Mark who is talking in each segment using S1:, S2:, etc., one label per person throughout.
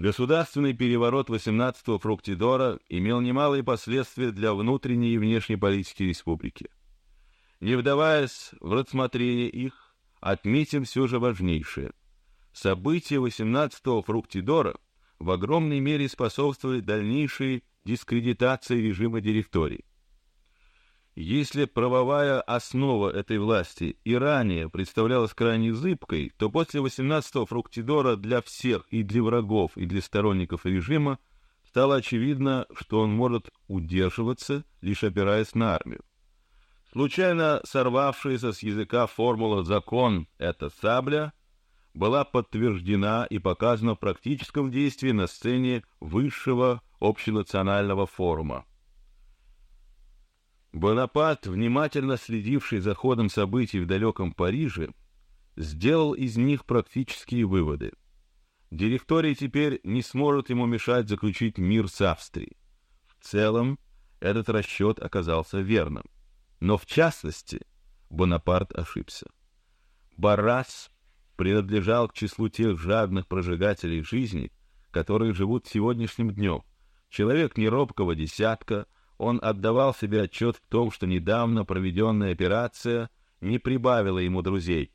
S1: Государственный переворот 18-го Фруктидора имел немалые последствия для внутренней и внешней политики республики. Не вдаваясь в рассмотрение их, отметим все же важнейшее. События 18-го Фруктидора в огромной мере способствовали дальнейшей дискредитации режима директорий. Если правовая основа этой власти и ранее представлялась крайне зыбкой, то после 18-го Фруктидора для всех, и для врагов, и для сторонников режима, стало очевидно, что он может удерживаться, лишь опираясь на армию. Случайно сорвавшаяся с языка формула «закон — это сабля» была подтверждена и показана в практическом действии на сцене высшего общенационального форума. Бонапарт, внимательно следивший за ходом событий в далеком Париже, сделал из них практические выводы. Директория теперь не сможет ему мешать заключить мир с Австрией. В целом этот расчет оказался верным, но в частности Бонапарт ошибся. Баррас принадлежал к числу тех жадных прожигателей жизни, которые живут сегодняшним днем. Человек неробкого десятка — он отдавал себе отчет в том, что недавно проведенная операция не прибавила ему друзей,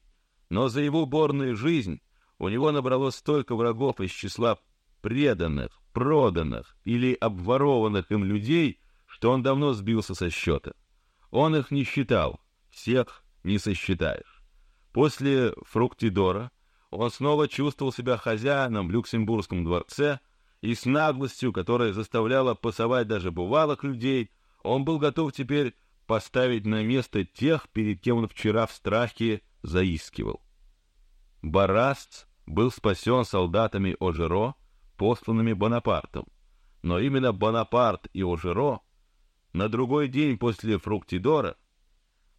S1: но за его борную жизнь у него набралось столько врагов из числа преданных, проданных или обворованных им людей, что он давно сбился со счета. Он их не считал, всех не сосчитаешь. После Фруктидора он снова чувствовал себя хозяином в Люксембургском дворце и с наглостью, которая заставляла пасовать даже бывалых людей, он был готов теперь поставить на место тех, перед кем он вчера в страхе заискивал. Бараст был спасен солдатами Ожеро, посланными Бонапартом, но именно Бонапарт и Ожеро на другой день после Фруктидора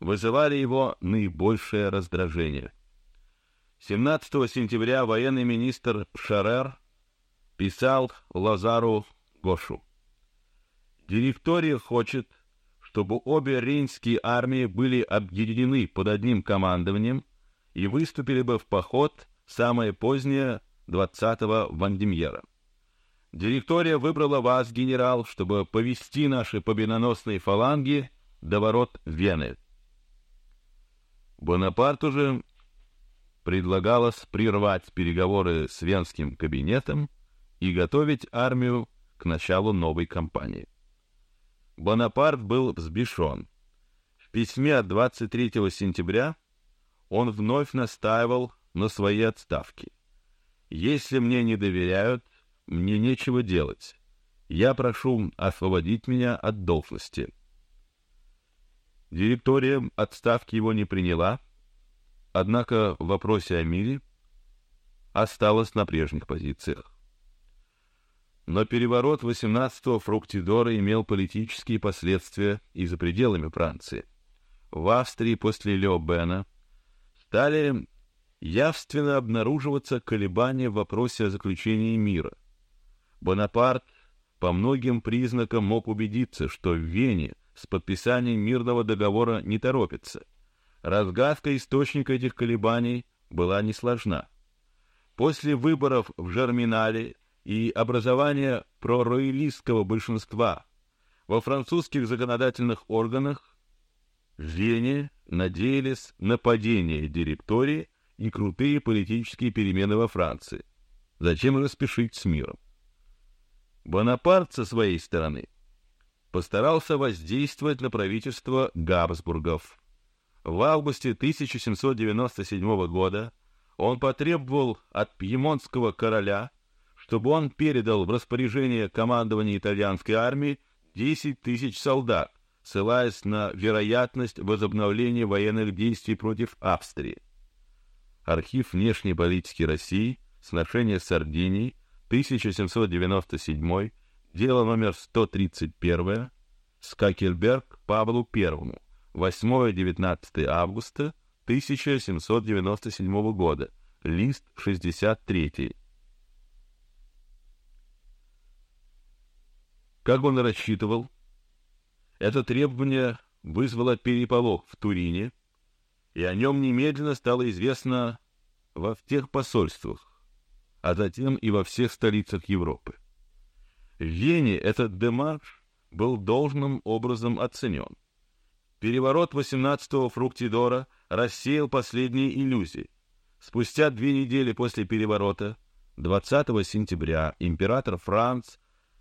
S1: вызывали его наибольшее раздражение. 17 сентября военный министр Шарер писал Лазару Гошу. Директория хочет, чтобы обе рейнские армии были объединены под одним командованием и выступили бы в поход самое позднее 20-го Вандемьера. Директория выбрала вас, генерал, чтобы повести наши победоносные фаланги до ворот Вены. Бонапарту же предлагалось прервать переговоры с венским кабинетом и готовить армию к началу новой кампании. Бонапарт был взбешен. В письме от 23 сентября он вновь настаивал на своей отставке. Если мне не доверяют, мне нечего делать. Я прошу освободить меня от должности. Директория отставки его не приняла, однако в вопросе о мире осталась на прежних позициях. Но переворот 18-го Фруктидора имел политические последствия и за пределами Франции. В Австрии после Леобена стали явственно обнаруживаться колебания в вопросе о заключении мира. Бонапарт по многим признакам мог убедиться, что в Вене с подписанием мирного договора не торопится. Разгадка источника этих колебаний была несложна. После выборов в Жерминале и образования пророялистского большинства во французских законодательных органах в Вене надеялись на падение директории и крутые политические перемены во Франции. Зачем же спешить с миром? Бонапарт со своей стороны постарался воздействовать на правительство Габсбургов. В августе 1797 года он потребовал от пьемонтского короля чтобы он передал в распоряжение командования итальянской армии 10 тысяч солдат, ссылаясь на вероятность возобновления военных действий против Австрии. Архив внешней политики России, сношение с Сардинией, 1797, дело номер 131, Скакельберг Павлу I, 8-19 августа 1797 года, лист 63. Как он рассчитывал, это требование вызвало переполох в Турине, и о нем немедленно стало известно во всех посольствах. а затем и во всех столицах Европы. В Вене этот демарш был должным образом оценен. Переворот 18-го Фруктидора рассеял последние иллюзии. Спустя две недели после переворота, 20 сентября, император Франц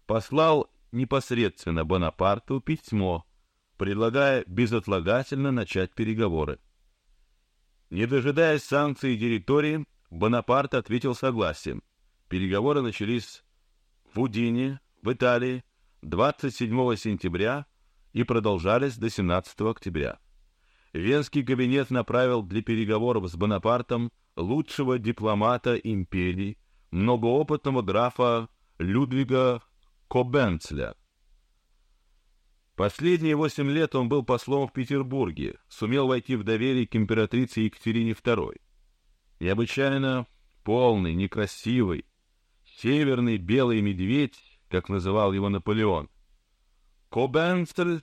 S1: послал непосредственно Бонапарту письмо, предлагая безотлагательно начать переговоры. Не дожидаясь санкций директории, Бонапарт ответил согласием. Переговоры начались в Удине, в Италии, 27 сентября и продолжались до 17 октября. Венский кабинет направил для переговоров с Бонапартом лучшего дипломата империи, многоопытного графа Людвига Кобенцля. Последние восемь лет он был послом в Петербурге, сумел войти в доверие к императрице Екатерине II. Необычайно полный, некрасивый, северный белый медведь, как называл его Наполеон. Кобенцель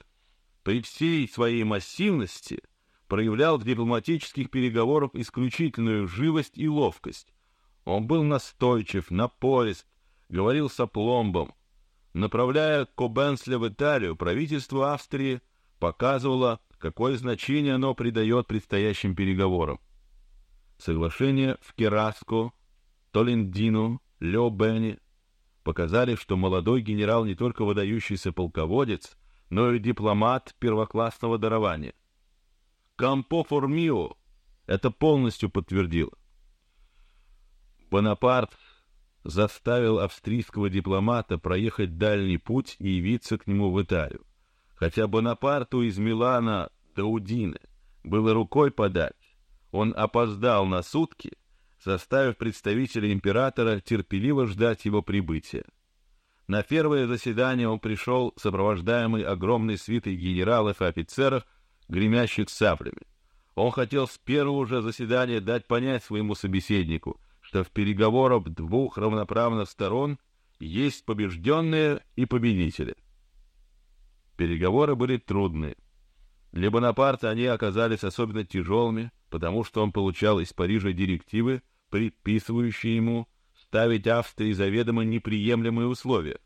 S1: при всей своей массивности проявлял в дипломатических переговорах исключительную живость и ловкость. Он был настойчив, напорист, говорил с опломбом. Направляя Кобенсля в Италию, правительство Австрии показывало, какое значение оно придает предстоящим переговорам. Соглашение в Кераско, Толендину, Леобене показали, что молодой генерал не только выдающийся полководец, но и дипломат первоклассного дарования. Кампо Формио это полностью подтвердил. Бонапарт заставил австрийского дипломата проехать дальний путь и явиться к нему в Италию, хотя Бонапарту из Милана до Удины было рукой подать. Он опоздал на сутки заставив представителя императора терпеливо ждать его прибытия. На первое заседание он пришел сопровождаемый огромной свитой генералов и офицеров, гремящих саблями. Он хотел с первого же заседания дать понять своему собеседнику, что в переговорах двух равноправных сторон есть побежденные и победители. Переговоры были трудные. Для Бонапарта они оказались особенно тяжелыми, потому что он получал из Парижа директивы предписывающие ему ставить Австрии заведомо неприемлемые условия.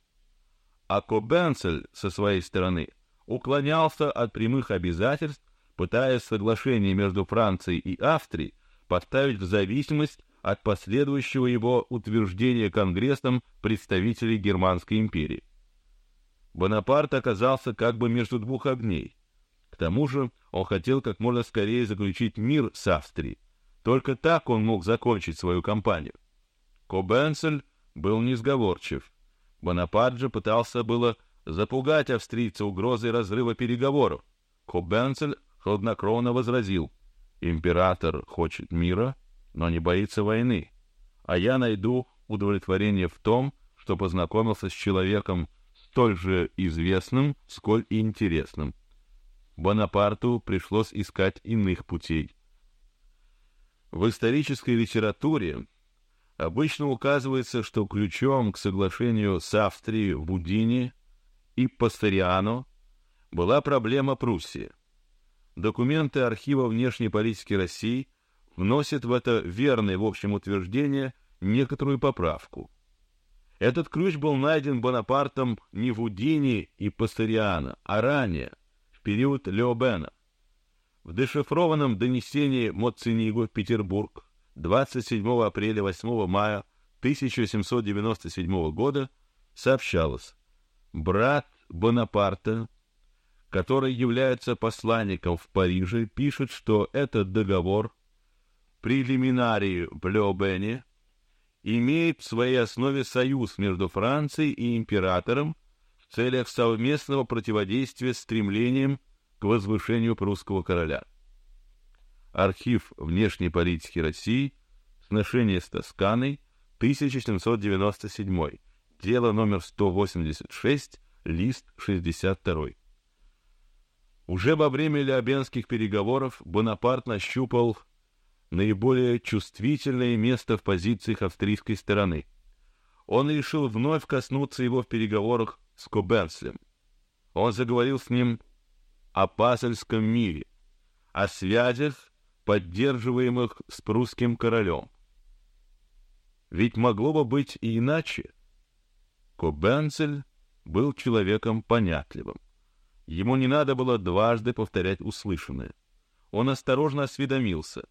S1: А Кобенцель со своей стороны уклонялся от прямых обязательств, пытаясь соглашение между Францией и Австрией поставить в зависимость от последующего его утверждения Конгрессом представителей Германской империи. Бонапарт оказался как бы между двух огней. К тому же он хотел как можно скорее заключить мир с Австрией, только так он мог закончить свою кампанию. Кобенцель был несговорчив. Бонапарт же пытался было запугать австрийца угрозой разрыва переговоров. Кобенцель хладнокровно возразил: император хочет мира, но не боится войны, а я найду удовлетворение в том, что познакомился с человеком столь же известным, сколь и интересным. Бонапарту пришлось искать иных путей. В исторической литературе обычно указывается, что ключом к соглашению с Австрией в Будине и Пастериано была проблема Пруссии. Документы архива внешней политики России вносят в это верное в общем утверждение некоторую поправку. Этот ключ был найден Бонапартом не в Удине и Пастериано, а ранее, в период Леобена. В дешифрованном донесении Моцинигу Петербург 27 апреля 8 мая 1797 года сообщалось: брат Бонапарта, который является посланником в Париже, пишет, что этот договор прелиминарий в Леобене имеет в своей основе союз между Францией и императором в целях совместного противодействия стремлениям к возвышению прусского короля. Архив внешней политики России, сношение с Тосканой, 1797, дело номер 186, лист 62. Уже во время Леобенских переговоров Бонапарт нащупал наиболее чувствительное место в позициях австрийской стороны. Он решил вновь коснуться его в переговорах с Кобенцлем. Он заговорил с ним о Базельском мире, о связях, поддерживаемых с прусским королем. Ведь могло бы быть и иначе. Кобенцель был человеком понятливым. Ему не надо было дважды повторять услышанное. Он осторожно осведомился,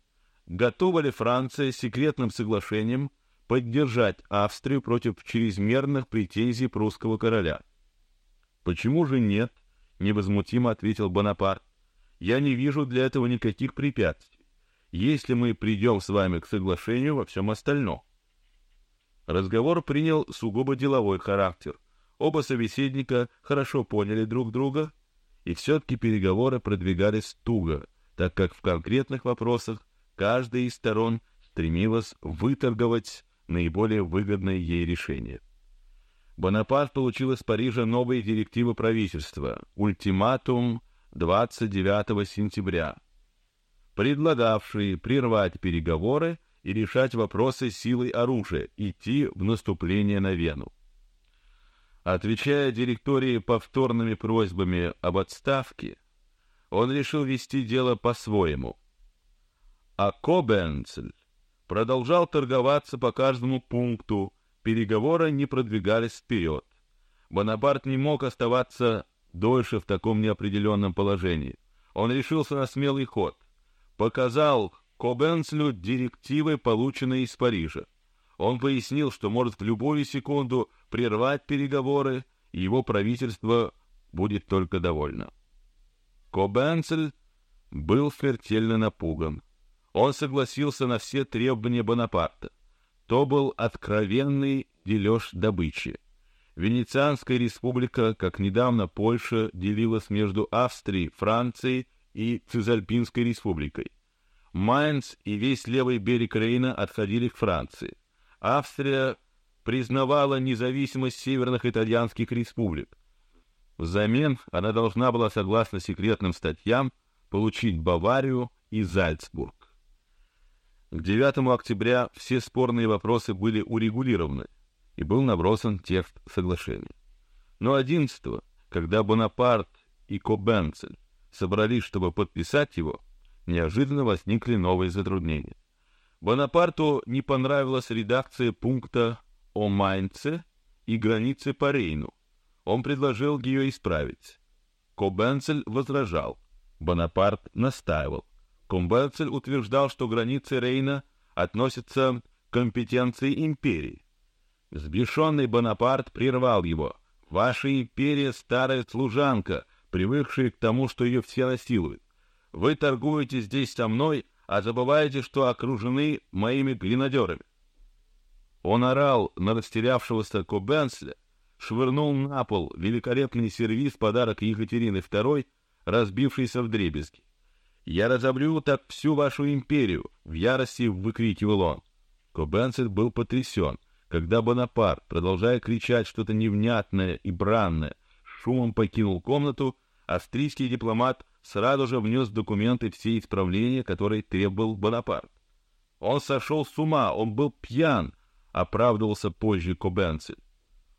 S1: готова ли Франция секретным соглашением поддержать Австрию против чрезмерных претензий прусского короля. Почему же нет? невозмутимо ответил Бонапарт. Я не вижу для этого никаких препятствий, если мы придем с вами к соглашению во всем остальном. Разговор принял сугубо деловой характер. Оба собеседника хорошо поняли друг друга, и все-таки переговоры продвигались туго, так как в конкретных вопросах каждая из сторон стремилась выторговать наиболее выгодное ей решение. Бонапарт получил из Парижа новые директивы правительства, ультиматум 29 сентября, предлагавшие прервать переговоры и решать вопросы силой оружия, идти в наступление на Вену. Отвечая директории повторными просьбами об отставке, он решил вести дело по-своему. А Кобенцель продолжал торговаться по каждому пункту, переговоры не продвигались вперед. Бонапарт не мог оставаться дольше в таком неопределенном положении. Он решился на смелый ход, показал Кобенцлю директивы, полученные из Парижа. Он пояснил, что может в любую секунду прервать переговоры, и его правительство будет только довольно. Кобенцель был смертельно напуган. Он согласился на все требования Бонапарта. То был откровенный дележ добычи. Венецианская республика, как недавно Польша, делилась между Австрией, Францией и Цезальпинской республикой. Майнц и весь левый берег Рейна отходили к Франции. Австрия признавала независимость северных итальянских республик. Взамен она должна была, согласно секретным статьям, получить Баварию и Зальцбург. К 9 октября все спорные вопросы были урегулированы и был набросан текст соглашения. Но 11 когда Бонапарт и Кобенцель собрались, чтобы подписать его, неожиданно возникли новые затруднения. Бонапарту не понравилась редакция пункта о Майнце и границе по Рейну. Он предложил ее исправить. Кобенцель возражал. Бонапарт настаивал. Кумберцель утверждал, что границы Рейна относятся к компетенции империи. Взбешенный Бонапарт прервал его. Ваша империя старая служанка, привыкшая к тому, что ее все насилуют. Вы торгуете здесь со мной, а забываете, что окружены моими гренадерами. Он орал на растерявшегося Кобенсля, швырнул на пол великолепный сервиз подарок Екатерины II, разбившийся в дребезги. Я разобью так всю вашу империю, в ярости выкрикивал он. Кобенцет был потрясен, когда Бонапарт, продолжая кричать что-то невнятное и бранное, шумом покинул комнату. Австрийский дипломат сразу же внес документы все исправления, которые требовал Бонапарт. Он сошел с ума, он был пьян, оправдывался позже Кобенцель.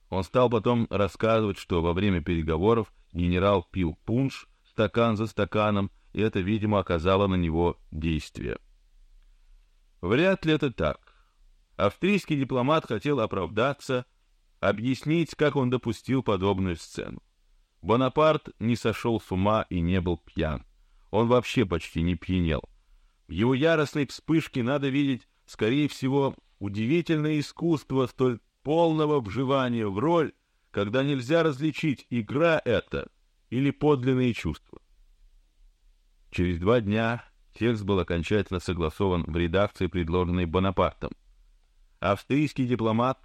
S1: Он стал потом рассказывать, что во время переговоров генерал пил пунш стакан за стаканом и это, видимо, оказало на него действие. Вряд ли это так. Австрийский дипломат хотел оправдаться, объяснить, как он допустил подобную сцену. Бонапарт не сошел с ума и не был пьян. Он вообще почти не пьянел. Его яростной вспышке надо видеть, скорее всего, удивительное искусство столь полного вживания в роль, когда нельзя различить игра это или подлинные чувства. Через два дня текст был окончательно согласован в редакции, предложенной Бонапартом. Австрийский дипломат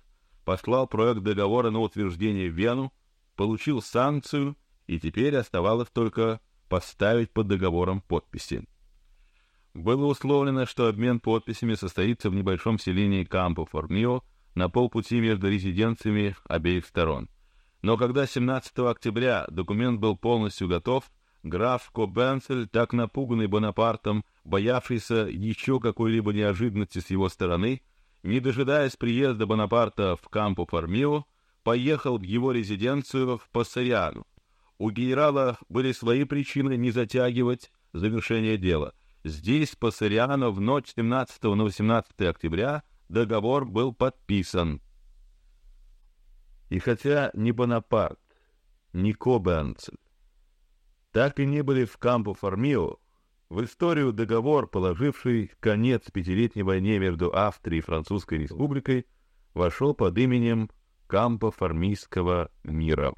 S1: послал проект договора на утверждение в Вену, получил санкцию, и теперь оставалось только поставить под договором подписи. Было условлено, что обмен подписями состоится в небольшом селении Кампо-Формио на полпути между резиденциями обеих сторон. Но когда 17 октября документ был полностью готов, граф Кобенцель, так напуганный Бонапартом, боявшийся еще какой-либо неожиданности с его стороны, не дожидаясь приезда Бонапарта в Кампо Формио, поехал в его резиденцию в Пассариану. У генерала были свои причины не затягивать завершение дела. Здесь Пассариано в ночь 17 на 18 октября договор был подписан. И хотя ни Бонапарт, ни Кобенцель так и не были в Кампо Формио, в историю договор, положивший конец пятилетней войне между Австрией и Французской республикой, вошел под именем Кампо Формийского мира.